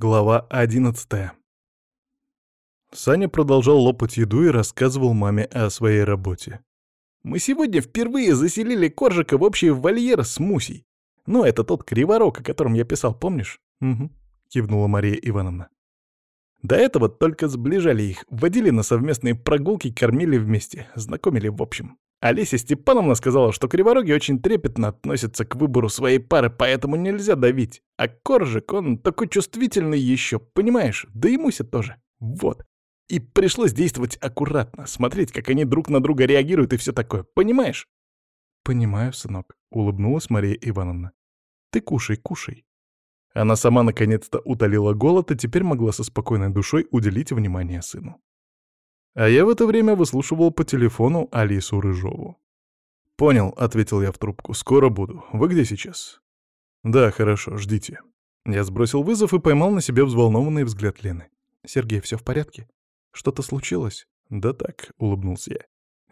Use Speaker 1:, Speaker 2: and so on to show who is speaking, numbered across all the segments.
Speaker 1: Глава одиннадцатая. Саня продолжал лопать еду и рассказывал маме о своей работе. «Мы сегодня впервые заселили Коржика в общий вольер с Мусей. Ну, это тот криворог, о котором я писал, помнишь?» «Угу», — кивнула Мария Ивановна. До этого только сближали их, водили на совместные прогулки, кормили вместе, знакомили в общем. Олеся Степановна сказала, что кривороги очень трепетно относятся к выбору своей пары, поэтому нельзя давить. А Коржик, он такой чувствительный еще, понимаешь? Да и Муся тоже. Вот. И пришлось действовать аккуратно, смотреть, как они друг на друга реагируют и все такое. Понимаешь? «Понимаю, сынок», — улыбнулась Мария Ивановна. «Ты кушай, кушай». Она сама наконец-то утолила голод и теперь могла со спокойной душой уделить внимание сыну. А я в это время выслушивал по телефону Алису Рыжову. «Понял», — ответил я в трубку. «Скоро буду. Вы где сейчас?» «Да, хорошо, ждите». Я сбросил вызов и поймал на себе взволнованный взгляд Лены. «Сергей, все в порядке? Что-то случилось?» «Да так», — улыбнулся я.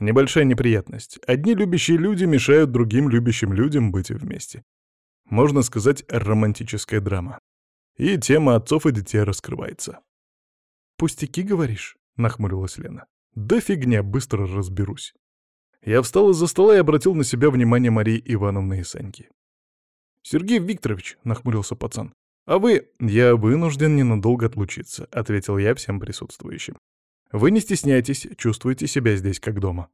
Speaker 1: «Небольшая неприятность. Одни любящие люди мешают другим любящим людям быть вместе. Можно сказать, романтическая драма. И тема отцов и детей раскрывается». «Пустяки, говоришь?» — нахмурилась Лена. «Да фигня, быстро разберусь». Я встал из-за стола и обратил на себя внимание Марии Ивановны и Саньки. «Сергей Викторович», — нахмурился пацан, — «а вы...» «Я вынужден ненадолго отлучиться», — ответил я всем присутствующим. «Вы не стесняйтесь, чувствуете себя здесь как дома».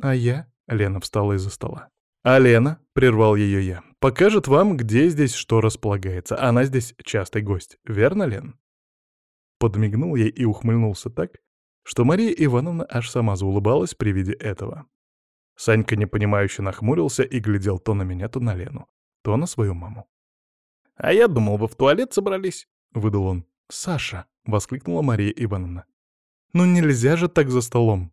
Speaker 1: «А я?» — Лена встала из-за стола. «А Лена», — прервал ее я, — «покажет вам, где здесь что располагается. Она здесь частый гость. Верно, Лен?» Подмигнул ей и ухмыльнулся так, что Мария Ивановна аж сама заулыбалась при виде этого. Санька непонимающе нахмурился и глядел то на меня, то на Лену, то на свою маму. «А я думал, вы в туалет собрались», — выдал он. «Саша!» — воскликнула Мария Ивановна. «Ну нельзя же так за столом!»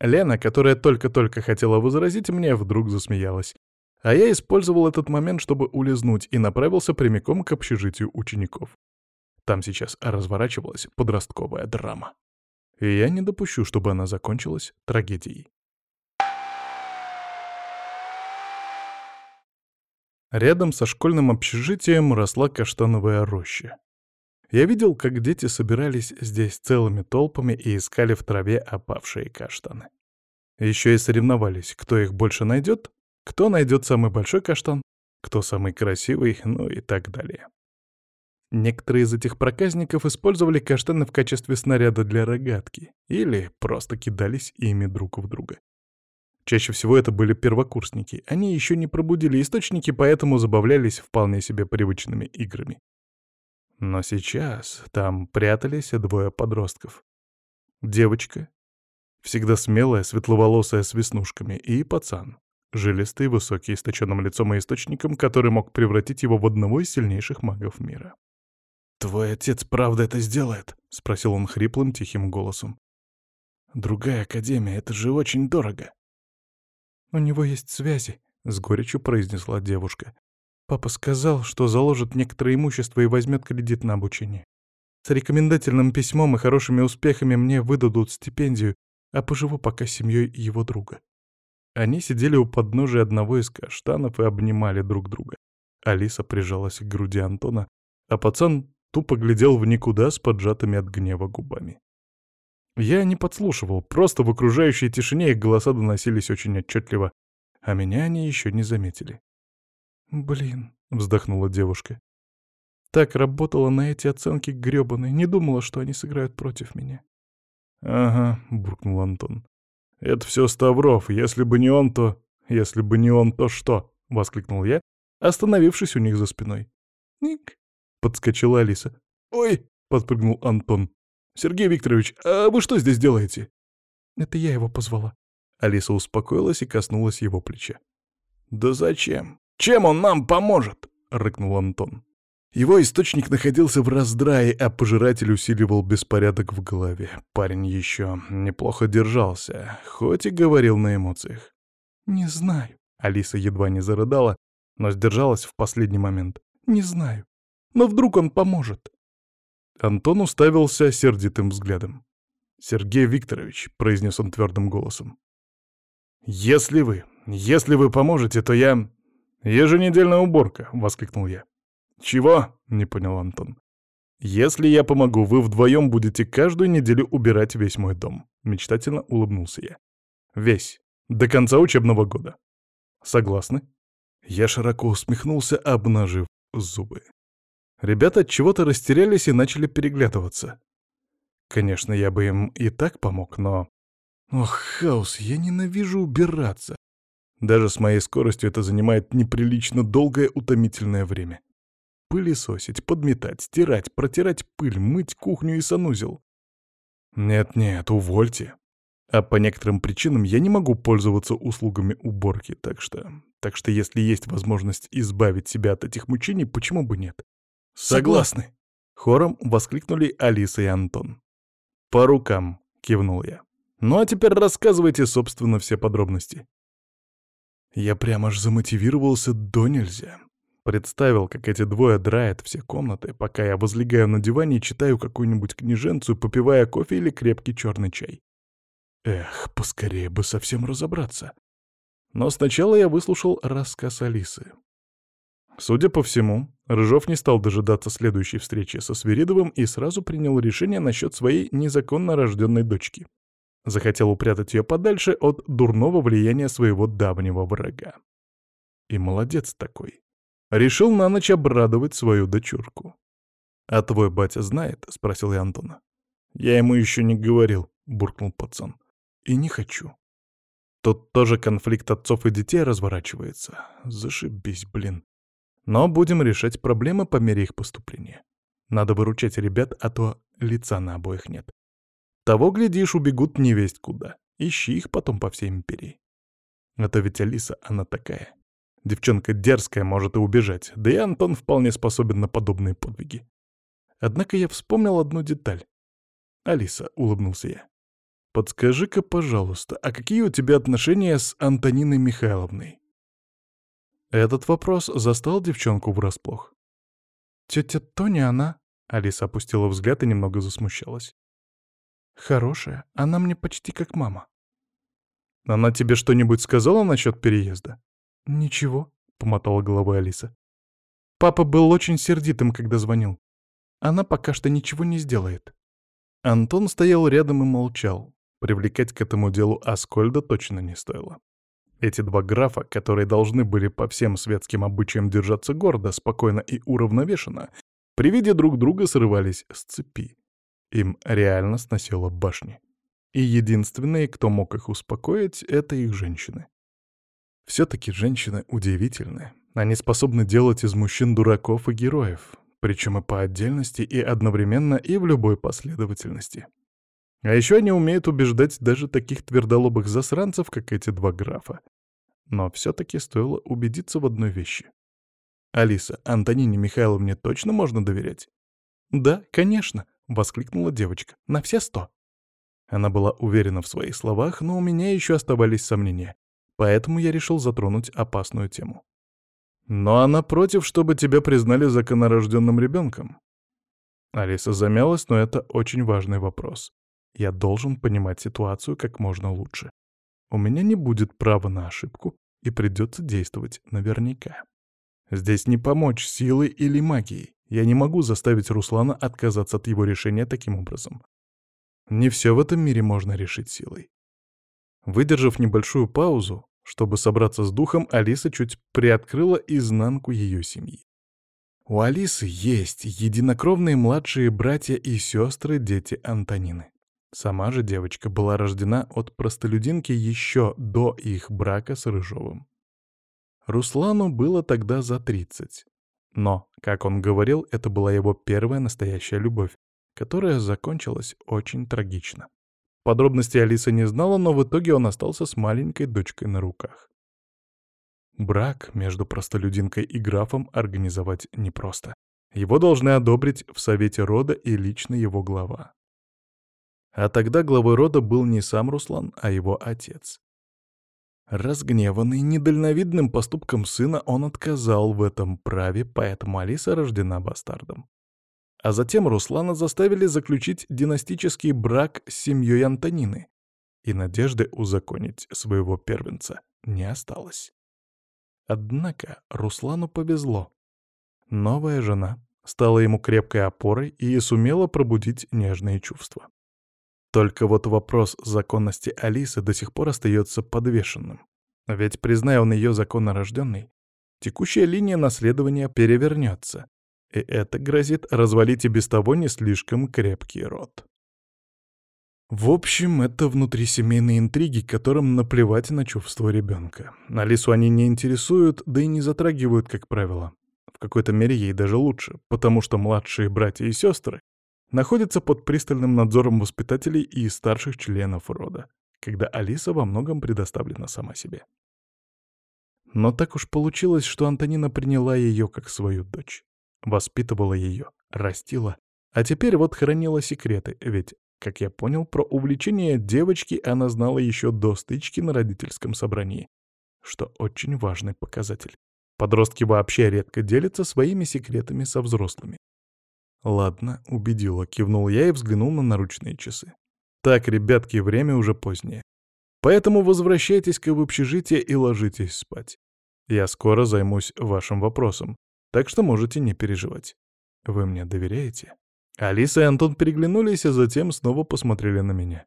Speaker 1: Лена, которая только-только хотела возразить, мне вдруг засмеялась. А я использовал этот момент, чтобы улизнуть, и направился прямиком к общежитию учеников. Там сейчас разворачивалась подростковая драма и я не допущу, чтобы она закончилась трагедией. Рядом со школьным общежитием росла каштановая роща. Я видел, как дети собирались здесь целыми толпами и искали в траве опавшие каштаны. Еще и соревновались, кто их больше найдет, кто найдет самый большой каштан, кто самый красивый, ну и так далее. Некоторые из этих проказников использовали каштаны в качестве снаряда для рогатки или просто кидались ими друг в друга. Чаще всего это были первокурсники. Они еще не пробудили источники, поэтому забавлялись вполне себе привычными играми. Но сейчас там прятались двое подростков. Девочка, всегда смелая, светловолосая с веснушками, и пацан, жилистый, высокий, источенным лицом и источником, который мог превратить его в одного из сильнейших магов мира. «Твой отец правда это сделает?» — спросил он хриплым, тихим голосом. «Другая академия, это же очень дорого». «У него есть связи», — с горечью произнесла девушка. «Папа сказал, что заложит некоторое имущество и возьмет кредит на обучение. С рекомендательным письмом и хорошими успехами мне выдадут стипендию, а поживу пока с семьей его друга». Они сидели у подножия одного из каштанов и обнимали друг друга. Алиса прижалась к груди Антона, а пацан тупо глядел в никуда с поджатыми от гнева губами. Я не подслушивал, просто в окружающей тишине их голоса доносились очень отчетливо, а меня они еще не заметили. «Блин», — вздохнула девушка. «Так работала на эти оценки грёбаные, не думала, что они сыграют против меня». «Ага», — буркнул Антон. «Это все Ставров, если бы не он, то... Если бы не он, то что?» — воскликнул я, остановившись у них за спиной. «Ник, Подскочила Алиса. «Ой!» — подпрыгнул Антон. «Сергей Викторович, а вы что здесь делаете?» «Это я его позвала». Алиса успокоилась и коснулась его плеча. «Да зачем? Чем он нам поможет?» — рыкнул Антон. Его источник находился в раздрае, а пожиратель усиливал беспорядок в голове. Парень еще неплохо держался, хоть и говорил на эмоциях. «Не знаю». Алиса едва не зарыдала, но сдержалась в последний момент. «Не знаю. Но вдруг он поможет?» Антон уставился сердитым взглядом. «Сергей Викторович», — произнес он твердым голосом, — «если вы, если вы поможете, то я...» «Еженедельная уборка», — воскликнул я. «Чего?» — не понял Антон. «Если я помогу, вы вдвоем будете каждую неделю убирать весь мой дом», — мечтательно улыбнулся я. «Весь. До конца учебного года». «Согласны?» Я широко усмехнулся, обнажив зубы. Ребята от чего-то растерялись и начали переглядываться. Конечно, я бы им и так помог, но... Ох, хаос, я ненавижу убираться. Даже с моей скоростью это занимает неприлично долгое утомительное время. Пылесосить, подметать, стирать, протирать пыль, мыть кухню и санузел. Нет-нет, увольте. А по некоторым причинам я не могу пользоваться услугами уборки, так что... Так что если есть возможность избавить себя от этих мучений, почему бы нет? Согласны. Хором воскликнули Алиса и Антон. «По рукам», — кивнул я. «Ну а теперь рассказывайте, собственно, все подробности». Я прямо аж замотивировался до нельзя. Представил, как эти двое драят все комнаты, пока я возлегаю на диване и читаю какую-нибудь книженцу, попивая кофе или крепкий черный чай. Эх, поскорее бы совсем разобраться. Но сначала я выслушал рассказ Алисы. Судя по всему, Рыжов не стал дожидаться следующей встречи со Свиридовым и сразу принял решение насчет своей незаконно рожденной дочки. Захотел упрятать ее подальше от дурного влияния своего давнего врага. И молодец такой. Решил на ночь обрадовать свою дочурку. «А твой батя знает?» — спросил я Антона. «Я ему еще не говорил», — буркнул пацан. «И не хочу». Тут тоже конфликт отцов и детей разворачивается. Зашибись, блин. Но будем решать проблемы по мере их поступления. Надо выручать ребят, а то лица на обоих нет. Того, глядишь, убегут невесть куда. Ищи их потом по всей империи. А то ведь Алиса, она такая. Девчонка дерзкая, может и убежать, да и Антон вполне способен на подобные подвиги. Однако я вспомнил одну деталь. «Алиса», — улыбнулся я, — «подскажи-ка, пожалуйста, а какие у тебя отношения с Антониной Михайловной?» Этот вопрос застал девчонку врасплох. «Тетя Тоня, она...» — Алиса опустила взгляд и немного засмущалась. Хорошая, она мне почти как мама. Она тебе что-нибудь сказала насчет переезда? Ничего, помотала головой Алиса. Папа был очень сердитым, когда звонил. Она пока что ничего не сделает. Антон стоял рядом и молчал. Привлекать к этому делу Аскольда точно не стоило. Эти два графа, которые должны были по всем светским обычаям держаться гордо, спокойно и уравновешенно, при виде друг друга срывались с цепи. Им реально сносило башни. И единственные, кто мог их успокоить, — это их женщины. Все-таки женщины удивительны. Они способны делать из мужчин дураков и героев, причем и по отдельности, и одновременно, и в любой последовательности. А еще они умеют убеждать даже таких твердолобых засранцев, как эти два графа. Но все-таки стоило убедиться в одной вещи. «Алиса, Антонине Михайловне точно можно доверять?» «Да, конечно», — воскликнула девочка. «На все сто». Она была уверена в своих словах, но у меня еще оставались сомнения. Поэтому я решил затронуть опасную тему. «Но она против, чтобы тебя признали законорожденным ребенком». Алиса замялась, но это очень важный вопрос. Я должен понимать ситуацию как можно лучше. У меня не будет права на ошибку, и придется действовать наверняка. Здесь не помочь силой или магией. Я не могу заставить Руслана отказаться от его решения таким образом. Не все в этом мире можно решить силой. Выдержав небольшую паузу, чтобы собраться с духом, Алиса чуть приоткрыла изнанку ее семьи. У Алисы есть единокровные младшие братья и сестры, дети Антонины. Сама же девочка была рождена от простолюдинки еще до их брака с Рыжовым. Руслану было тогда за 30. Но, как он говорил, это была его первая настоящая любовь, которая закончилась очень трагично. Подробностей Алиса не знала, но в итоге он остался с маленькой дочкой на руках. Брак между простолюдинкой и графом организовать непросто. Его должны одобрить в совете рода и лично его глава. А тогда главой рода был не сам Руслан, а его отец. Разгневанный недальновидным поступком сына, он отказал в этом праве, поэтому Алиса рождена бастардом. А затем Руслана заставили заключить династический брак с семьей Антонины, и надежды узаконить своего первенца не осталось. Однако Руслану повезло. Новая жена, стала ему крепкой опорой и сумела пробудить нежные чувства. Только вот вопрос законности Алисы до сих пор остается подвешенным. Ведь, признай он ее законно рожденной, текущая линия наследования перевернется, и это грозит развалить и без того не слишком крепкий род. В общем, это внутрисемейные интриги, которым наплевать на чувства ребенка. Алису они не интересуют, да и не затрагивают, как правило. В какой-то мере ей даже лучше, потому что младшие братья и сестры находятся под пристальным надзором воспитателей и старших членов рода, когда Алиса во многом предоставлена сама себе. Но так уж получилось, что Антонина приняла ее как свою дочь. Воспитывала ее, растила, а теперь вот хранила секреты, ведь как я понял, про увлечение девочки она знала еще до стычки на родительском собрании, что очень важный показатель. Подростки вообще редко делятся своими секретами со взрослыми. «Ладно, убедила», — кивнул я и взглянул на наручные часы. «Так, ребятки, время уже позднее. Поэтому возвращайтесь-ка в общежитие и ложитесь спать. Я скоро займусь вашим вопросом, так что можете не переживать. Вы мне доверяете?» Алиса и Антон переглянулись, а затем снова посмотрели на меня.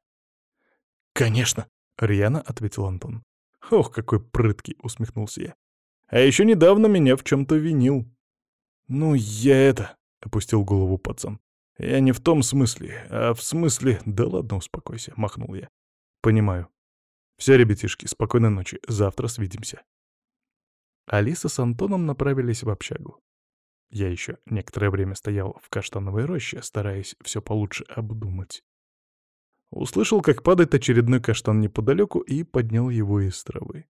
Speaker 1: «Конечно!» — рьяно ответил Антон. «Ох, какой прыткий!» — усмехнулся я. «А еще недавно меня в чем-то винил». «Ну, я это...» — опустил голову пацан. «Я не в том смысле, а в смысле...» «Да ладно, успокойся», — махнул я. «Понимаю. Все, ребятишки, спокойной ночи. Завтра свидимся». Алиса с Антоном направились в общагу. Я еще некоторое время стоял в каштановой роще, стараясь все получше обдумать. Услышал, как падает очередной каштан неподалеку и поднял его из травы.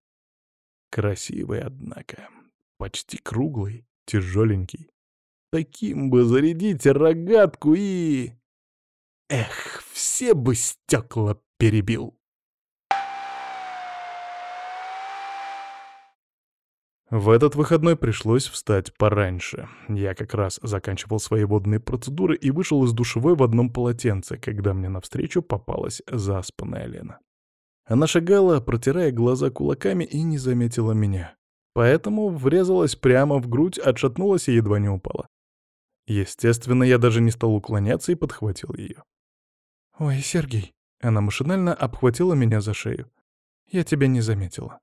Speaker 1: Красивый, однако. Почти круглый, тяжеленький. Таким бы зарядить рогатку и... Эх, все бы стекла перебил. В этот выходной пришлось встать пораньше. Я как раз заканчивал свои водные процедуры и вышел из душевой в одном полотенце, когда мне навстречу попалась заспанная Лена. Она шагала, протирая глаза кулаками, и не заметила меня. Поэтому врезалась прямо в грудь, отшатнулась и едва не упала. Естественно, я даже не стал уклоняться и подхватил ее. «Ой, Сергей!» Она машинально обхватила меня за шею. «Я тебя не заметила».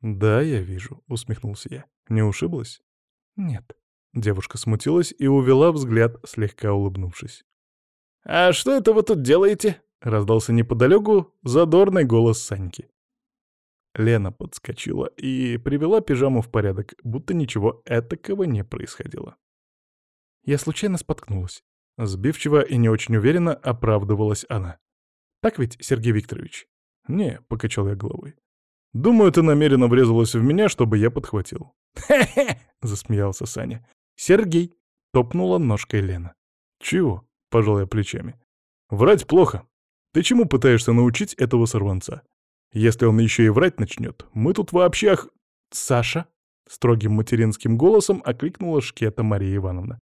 Speaker 1: «Да, я вижу», — усмехнулся я. «Не ушиблась?» «Нет». Девушка смутилась и увела взгляд, слегка улыбнувшись. «А что это вы тут делаете?» — раздался неподалеку задорный голос Саньки. Лена подскочила и привела пижаму в порядок, будто ничего этакого не происходило. Я случайно споткнулась. Сбивчиво и не очень уверенно оправдывалась она. «Так ведь, Сергей Викторович?» «Не», — покачал я головой. Думаю, ты намеренно врезалась в меня, чтобы я подхватил. «Хе-хе!» — засмеялся Саня. «Сергей!» — топнула ножкой Лена. «Чего?» — пожал я плечами. «Врать плохо. Ты чему пытаешься научить этого сорванца? Если он еще и врать начнет, мы тут вообще ах...» «Саша!» — строгим материнским голосом окликнула шкета Мария Ивановна.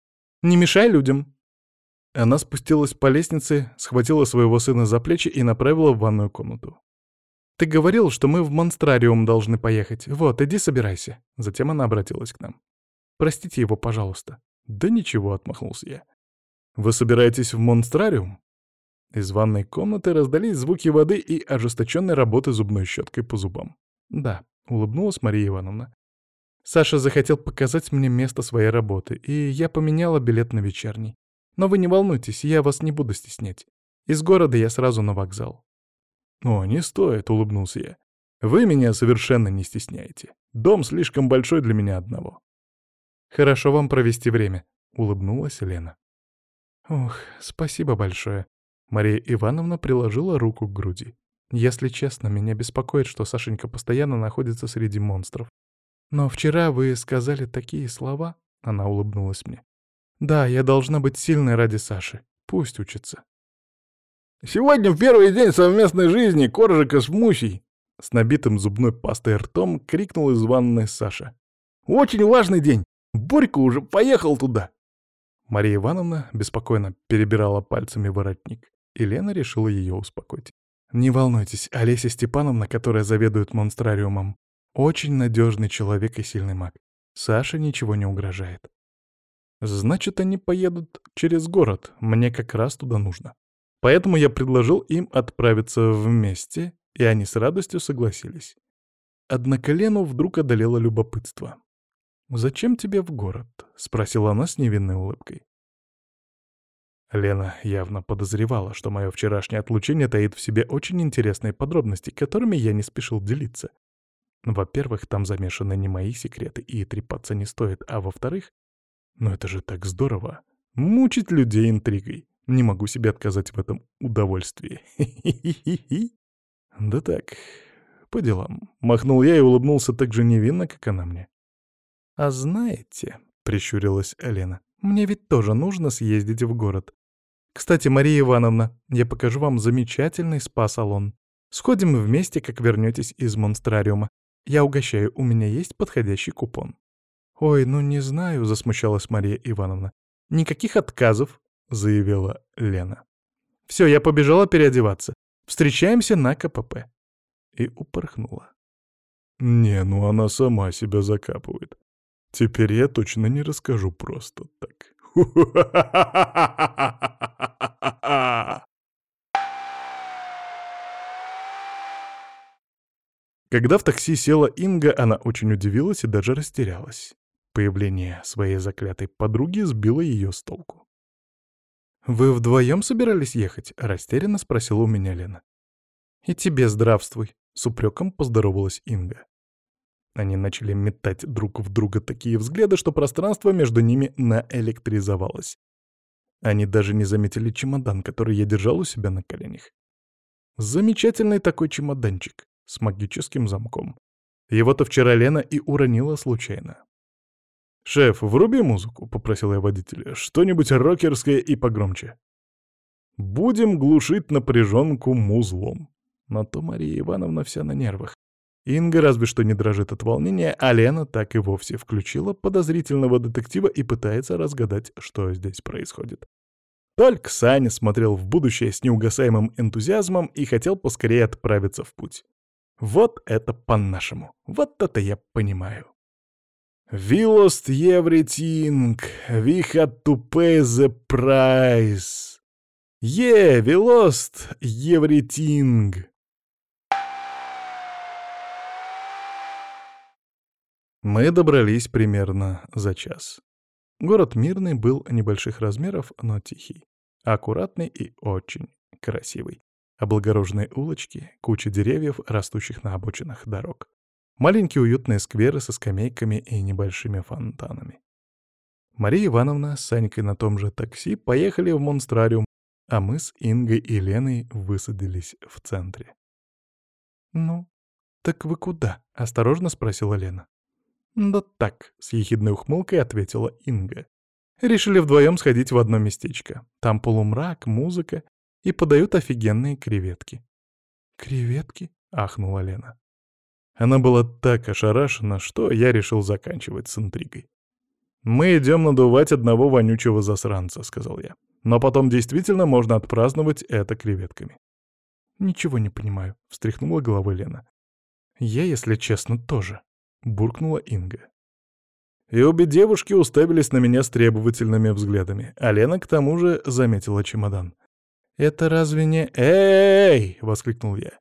Speaker 1: «Не мешай людям!» Она спустилась по лестнице, схватила своего сына за плечи и направила в ванную комнату. «Ты говорил, что мы в Монстрариум должны поехать. Вот, иди собирайся». Затем она обратилась к нам. «Простите его, пожалуйста». «Да ничего», — отмахнулся я. «Вы собираетесь в Монстрариум?» Из ванной комнаты раздались звуки воды и ожесточенной работы зубной щеткой по зубам. «Да», — улыбнулась Мария Ивановна. «Саша захотел показать мне место своей работы, и я поменяла билет на вечерний. Но вы не волнуйтесь, я вас не буду стеснять. Из города я сразу на вокзал. «О, не стоит», — улыбнулся я. «Вы меня совершенно не стесняете. Дом слишком большой для меня одного». «Хорошо вам провести время», — улыбнулась Лена. «Ох, спасибо большое». Мария Ивановна приложила руку к груди. «Если честно, меня беспокоит, что Сашенька постоянно находится среди монстров. Но вчера вы сказали такие слова...» Она улыбнулась мне. «Да, я должна быть сильной ради Саши. Пусть учится. Сегодня в первый день совместной жизни Коржика с Мусей!» С набитым зубной пастой ртом крикнул из ванной Саша. «Очень важный день! Борька уже поехал туда!» Мария Ивановна беспокойно перебирала пальцами воротник, и Лена решила ее успокоить. «Не волнуйтесь, Олеся Степановна, которая заведует монстрариумом, очень надежный человек и сильный маг. Саше ничего не угрожает». Значит, они поедут через город, мне как раз туда нужно. Поэтому я предложил им отправиться вместе, и они с радостью согласились. Однако Лену вдруг одолело любопытство. «Зачем тебе в город?» — спросила она с невинной улыбкой. Лена явно подозревала, что мое вчерашнее отлучение таит в себе очень интересные подробности, которыми я не спешил делиться. Во-первых, там замешаны не мои секреты, и трепаться не стоит, а во-вторых, ну это же так здорово — мучить людей интригой. Не могу себе отказать в этом удовольствии. Да так, по делам. Махнул я и улыбнулся так же невинно, как она мне. «А знаете», — прищурилась Елена, — «мне ведь тоже нужно съездить в город. Кстати, Мария Ивановна, я покажу вам замечательный спа-салон. Сходим вместе, как вернетесь из монстрариума. Я угощаю, у меня есть подходящий купон». «Ой, ну не знаю», — засмущалась Мария Ивановна. «Никаких отказов», — заявила Лена. «Все, я побежала переодеваться. Встречаемся на КПП». И упорхнула. «Не, ну она сама себя закапывает. Теперь я точно не расскажу просто так». Когда в такси села Инга, она очень удивилась и даже растерялась. Появление своей заклятой подруги сбило ее с толку. «Вы вдвоем собирались ехать?» — растерянно спросила у меня Лена. «И тебе здравствуй», — с упреком поздоровалась Инга. Они начали метать друг в друга такие взгляды, что пространство между ними наэлектризовалось. Они даже не заметили чемодан, который я держал у себя на коленях. Замечательный такой чемоданчик с магическим замком. Его-то вчера Лена и уронила случайно. «Шеф, вруби музыку», — попросил я водителя. «Что-нибудь рокерское и погромче». «Будем глушить напряженку музлом». Но то Мария Ивановна вся на нервах. Инга разве что не дрожит от волнения, а Лена так и вовсе включила подозрительного детектива и пытается разгадать, что здесь происходит. Только Саня смотрел в будущее с неугасаемым энтузиазмом и хотел поскорее отправиться в путь. Вот это по-нашему. Вот это я понимаю. Had to pay the price. Yeah, we lost everything. Мы добрались примерно за час. Город мирный был небольших размеров, но тихий. Аккуратный и очень красивый. Облагороженные улочки, куча деревьев, растущих на обочинах дорог. Маленькие уютные скверы со скамейками и небольшими фонтанами. Мария Ивановна с Санькой на том же такси поехали в Монстрариум, а мы с Ингой и Леной высадились в центре. «Ну, так вы куда?» — осторожно спросила Лена. «Да так», — с ехидной ухмылкой ответила Инга. Решили вдвоем сходить в одно местечко. Там полумрак, музыка и подают офигенные креветки. «Креветки?» — ахнула Лена. Она была так ошарашена, что я решил заканчивать с интригой. «Мы идем надувать одного вонючего засранца», — сказал я. «Но потом действительно можно отпраздновать это креветками». «Ничего не понимаю», — встряхнула головой Лена. «Я, если честно, тоже». — буркнула Инга. И обе девушки уставились на меня с требовательными взглядами, а Лена к тому же заметила чемодан. «Это разве не...» «Эй!» — воскликнул я.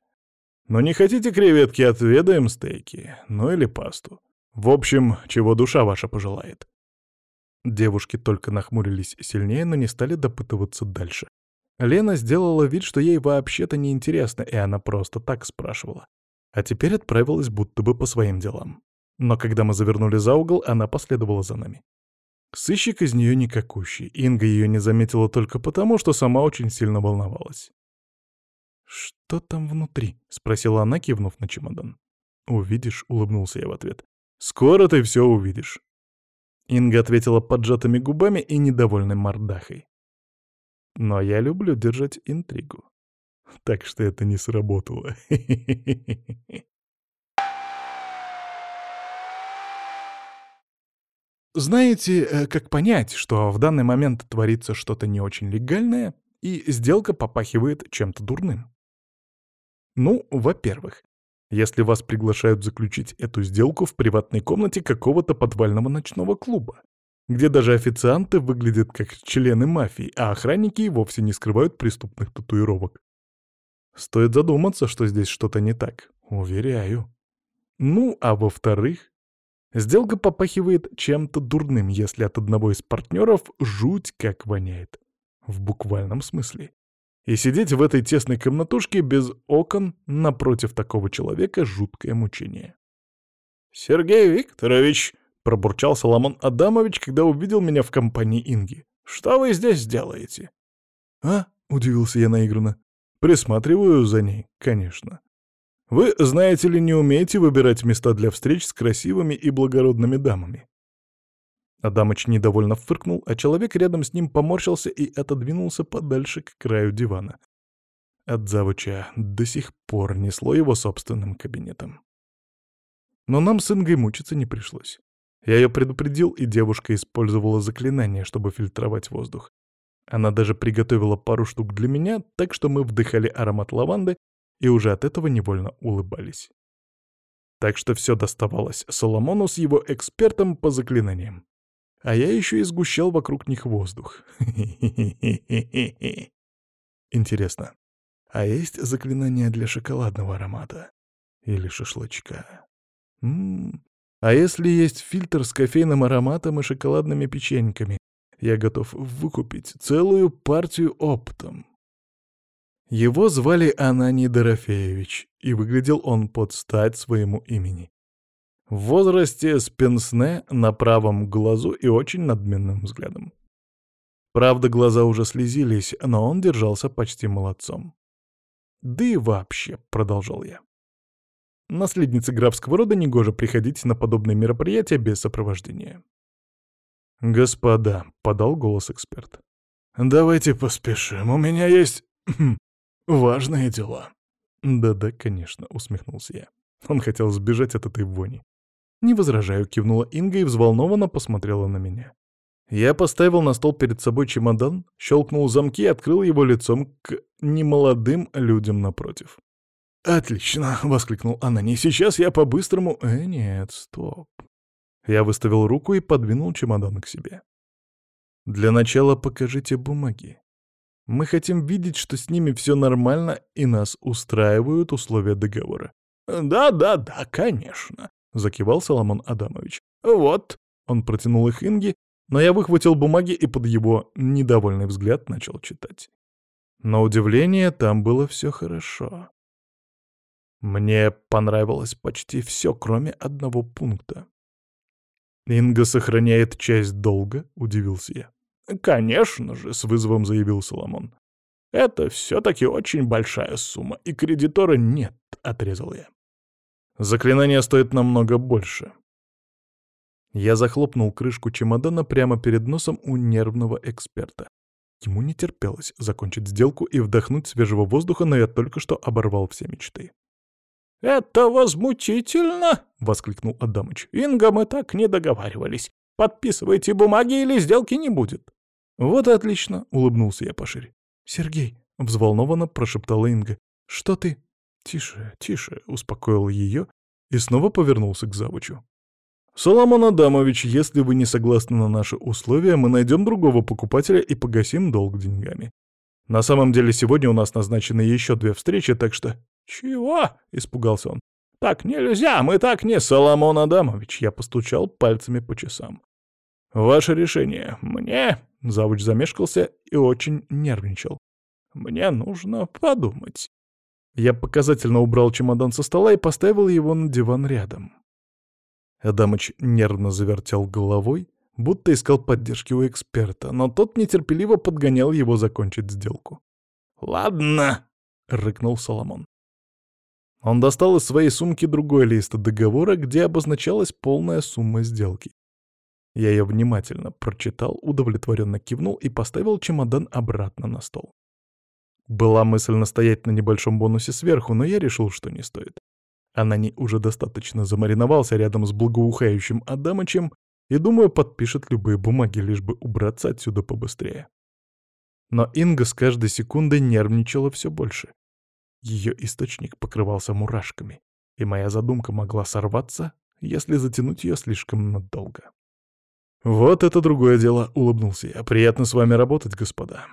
Speaker 1: «Ну не хотите креветки, отведаем стейки. Ну или пасту. В общем, чего душа ваша пожелает». Девушки только нахмурились сильнее, но не стали допытываться дальше. Лена сделала вид, что ей вообще-то не интересно, и она просто так спрашивала. А теперь отправилась будто бы по своим делам. Но когда мы завернули за угол, она последовала за нами. Сыщик из нее никакущий. Инга ее не заметила только потому, что сама очень сильно волновалась. «Что там внутри?» — спросила она, кивнув на чемодан. «Увидишь», — улыбнулся я в ответ. «Скоро ты все увидишь». Инга ответила поджатыми губами и недовольной мордахой. Но я люблю держать интригу. Так что это не сработало. Знаете, э, как понять, что в данный момент творится что-то не очень легальное, и сделка попахивает чем-то дурным? Ну, во-первых, если вас приглашают заключить эту сделку в приватной комнате какого-то подвального ночного клуба, где даже официанты выглядят как члены мафии, а охранники вовсе не скрывают преступных татуировок. Стоит задуматься, что здесь что-то не так. Уверяю. Ну, а во-вторых, сделка попахивает чем-то дурным, если от одного из партнеров жуть как воняет. В буквальном смысле. И сидеть в этой тесной комнатушке без окон напротив такого человека — жуткое мучение. «Сергей Викторович!» — пробурчал Соломон Адамович, когда увидел меня в компании Инги. «Что вы здесь делаете?» «А?» — удивился я наигранно. «Присматриваю за ней, конечно. Вы, знаете ли, не умеете выбирать места для встреч с красивыми и благородными дамами. Адамыч недовольно фыркнул, а человек рядом с ним поморщился и отодвинулся подальше к краю дивана. От завуча до сих пор несло его собственным кабинетом. Но нам с Ингой мучиться не пришлось. Я ее предупредил, и девушка использовала заклинание, чтобы фильтровать воздух. Она даже приготовила пару штук для меня, так что мы вдыхали аромат лаванды и уже от этого невольно улыбались. Так что все доставалось Соломону с его экспертом по заклинаниям а я еще и сгущал вокруг них воздух. Интересно, а есть заклинание для шоколадного аромата? Или шашлычка? М -м -м. А если есть фильтр с кофейным ароматом и шоколадными печеньками, я готов выкупить целую партию оптом. Его звали Ананий Дорофеевич, и выглядел он под стать своему имени. В возрасте с пенсне на правом глазу и очень надменным взглядом. Правда, глаза уже слезились, но он держался почти молодцом. «Да и вообще», — продолжал я. Наследнице графского рода негоже приходить на подобные мероприятия без сопровождения. «Господа», — подал голос эксперт, — «давайте поспешим, у меня есть важные дела». «Да-да, конечно», — усмехнулся я. Он хотел сбежать от этой вони. «Не возражаю», — кивнула Инга и взволнованно посмотрела на меня. Я поставил на стол перед собой чемодан, щелкнул замки и открыл его лицом к немолодым людям напротив. «Отлично!» — воскликнул она. «Не сейчас я по-быстрому...» «Э, нет, стоп». Я выставил руку и подвинул чемодан к себе. «Для начала покажите бумаги. Мы хотим видеть, что с ними все нормально и нас устраивают условия договора». «Да-да-да, конечно», — закивал Соломон Адамович. «Вот». Он протянул их Инге, но я выхватил бумаги и под его недовольный взгляд начал читать. На удивление, там было все хорошо. Мне понравилось почти все, кроме одного пункта. «Инга сохраняет часть долга?» — удивился я. «Конечно же», — с вызовом заявил Соломон. «Это все-таки очень большая сумма, и кредитора нет», — отрезал я. Заклинание стоит намного больше. Я захлопнул крышку чемодана прямо перед носом у нервного эксперта. Ему не терпелось закончить сделку и вдохнуть свежего воздуха, но я только что оборвал все мечты. «Это возмутительно!» — воскликнул Адамыч. «Инга, мы так не договаривались. Подписывайте бумаги или сделки не будет». «Вот и отлично!» — улыбнулся я пошире. «Сергей!» — взволнованно прошептала Инга. «Что ты?» «Тише, тише», — успокоил ее и снова повернулся к завучу. «Соломон Адамович, если вы не согласны на наши условия, мы найдем другого покупателя и погасим долг деньгами. На самом деле сегодня у нас назначены еще две встречи, так что...» «Чего?» — испугался он. «Так нельзя, мы так не...» «Соломон Адамович», — я постучал пальцами по часам. «Ваше решение. Мне...» — завуч замешкался и очень нервничал. «Мне нужно подумать». Я показательно убрал чемодан со стола и поставил его на диван рядом. Адамыч нервно завертел головой, будто искал поддержки у эксперта, но тот нетерпеливо подгонял его закончить сделку. «Ладно», — рыкнул Соломон. Он достал из своей сумки другой лист договора, где обозначалась полная сумма сделки. Я ее внимательно прочитал, удовлетворенно кивнул и поставил чемодан обратно на стол. Была мысль настоять на небольшом бонусе сверху, но я решил, что не стоит. Анани уже достаточно замариновался рядом с благоухающим Адамычем и, думаю, подпишет любые бумаги, лишь бы убраться отсюда побыстрее. Но Инга с каждой секундой нервничала все больше. Ее источник покрывался мурашками, и моя задумка могла сорваться, если затянуть ее слишком надолго. «Вот это другое дело», — улыбнулся я. «Приятно с вами работать, господа».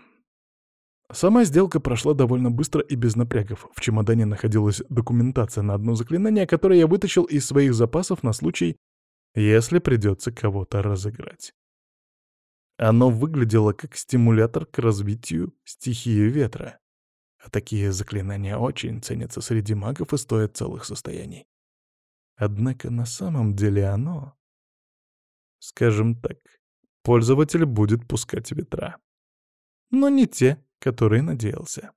Speaker 1: Сама сделка прошла довольно быстро и без напрягов. В чемодане находилась документация на одно заклинание, которое я вытащил из своих запасов на случай, если придется кого-то разыграть. Оно выглядело как стимулятор к развитию стихии ветра. А такие заклинания очень ценятся среди магов и стоят целых состояний. Однако на самом деле оно... Скажем так, пользователь будет пускать ветра. Но не те, которые надеялся.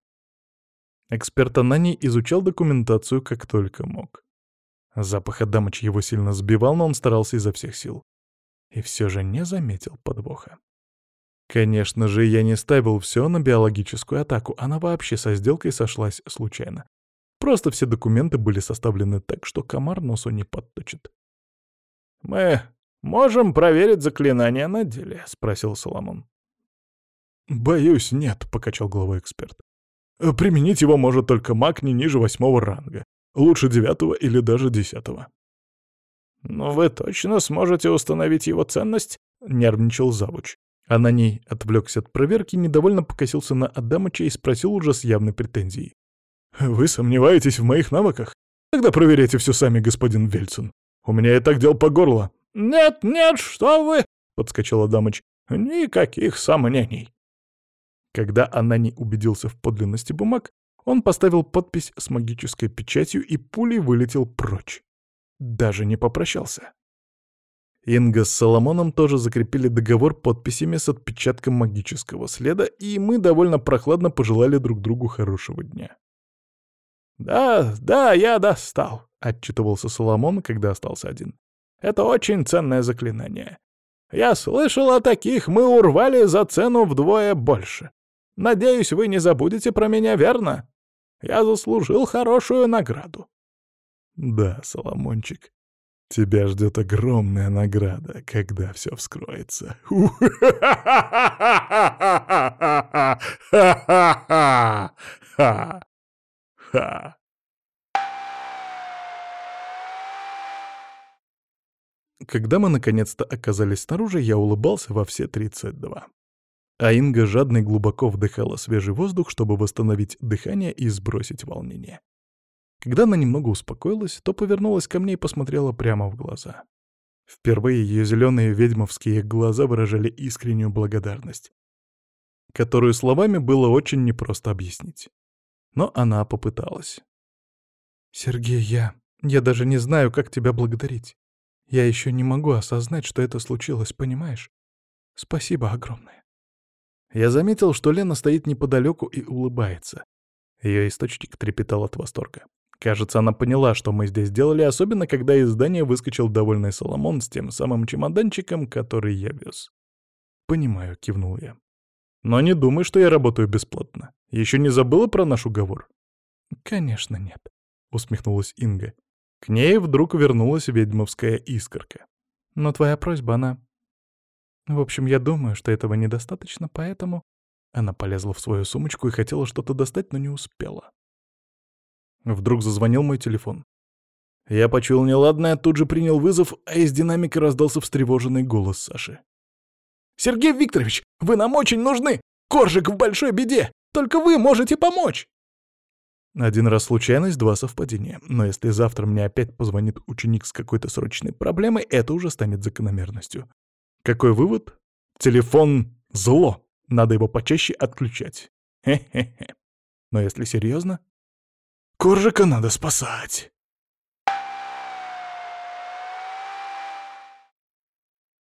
Speaker 1: Эксперт Анани изучал документацию как только мог. Запах Адамыч его сильно сбивал, но он старался изо всех сил. И все же не заметил подвоха. Конечно же, я не ставил все на биологическую атаку, она вообще со сделкой сошлась случайно. Просто все документы были составлены так, что комар носу не подточит.
Speaker 2: «Мы можем проверить заклинание на деле?» — спросил Соломон.
Speaker 1: «Боюсь, нет», — покачал головой эксперт. «Применить его может только маг не ниже восьмого ранга. Лучше девятого или даже десятого».
Speaker 2: «Но вы точно сможете установить его ценность?» — нервничал завуч.
Speaker 1: А на ней отвлекся от проверки, недовольно покосился на Адамыча и спросил уже с явной претензией. «Вы сомневаетесь в моих навыках? Тогда проверяйте все сами, господин Вельцин. У меня и так дел по горло».
Speaker 2: «Нет, нет, что вы!» — подскочил Адамыч. «Никаких сомнений».
Speaker 1: Когда Анани убедился в подлинности бумаг, он поставил подпись с магической печатью и пулей вылетел прочь. Даже не попрощался. Инга с Соломоном тоже закрепили договор подписями с отпечатком магического следа, и мы довольно прохладно пожелали друг другу хорошего дня.
Speaker 2: «Да, да, я достал», — отчитывался Соломон, когда остался один. «Это очень ценное заклинание. Я слышал о таких, мы урвали за цену вдвое больше. Надеюсь, вы не забудете про меня, верно? Я заслужил хорошую награду».
Speaker 1: «Да, Соломончик, тебя ждет огромная награда, когда все вскроется». «Ха-ха-ха-ха-ха-ха!» Когда мы наконец-то оказались снаружи, я улыбался во все 32. А Инга жадно и глубоко вдыхала свежий воздух, чтобы восстановить дыхание и сбросить волнение. Когда она немного успокоилась, то повернулась ко мне и посмотрела прямо в глаза. Впервые ее зеленые ведьмовские глаза выражали искреннюю благодарность, которую словами было очень непросто объяснить но она попыталась. «Сергей, я... я даже не знаю, как тебя благодарить. Я еще не могу осознать, что это случилось, понимаешь? Спасибо огромное». Я заметил, что Лена стоит неподалеку и улыбается. Ее источник трепетал от восторга. Кажется, она поняла, что мы здесь делали, особенно когда из здания выскочил довольный Соломон с тем самым чемоданчиком, который я вез. «Понимаю», — кивнул я. «Но не думай, что я работаю бесплатно. Еще не забыла про наш уговор?» «Конечно нет», — усмехнулась Инга. К ней вдруг вернулась ведьмовская искорка. «Но твоя просьба, она...» «В общем, я думаю, что этого недостаточно, поэтому...» Она полезла в свою сумочку и хотела что-то достать, но не успела. Вдруг зазвонил мой телефон. Я почуял неладное, тут же принял вызов, а из динамика раздался встревоженный голос Саши.
Speaker 2: «Сергей Викторович, вы нам очень нужны! Коржик в большой беде! Только вы можете помочь!»
Speaker 1: Один раз случайность, два совпадения. Но если завтра мне опять позвонит ученик с какой-то срочной проблемой, это уже станет закономерностью. Какой вывод? Телефон — зло. Надо его почаще отключать. Хе-хе-хе. Но если серьезно, Коржика надо спасать.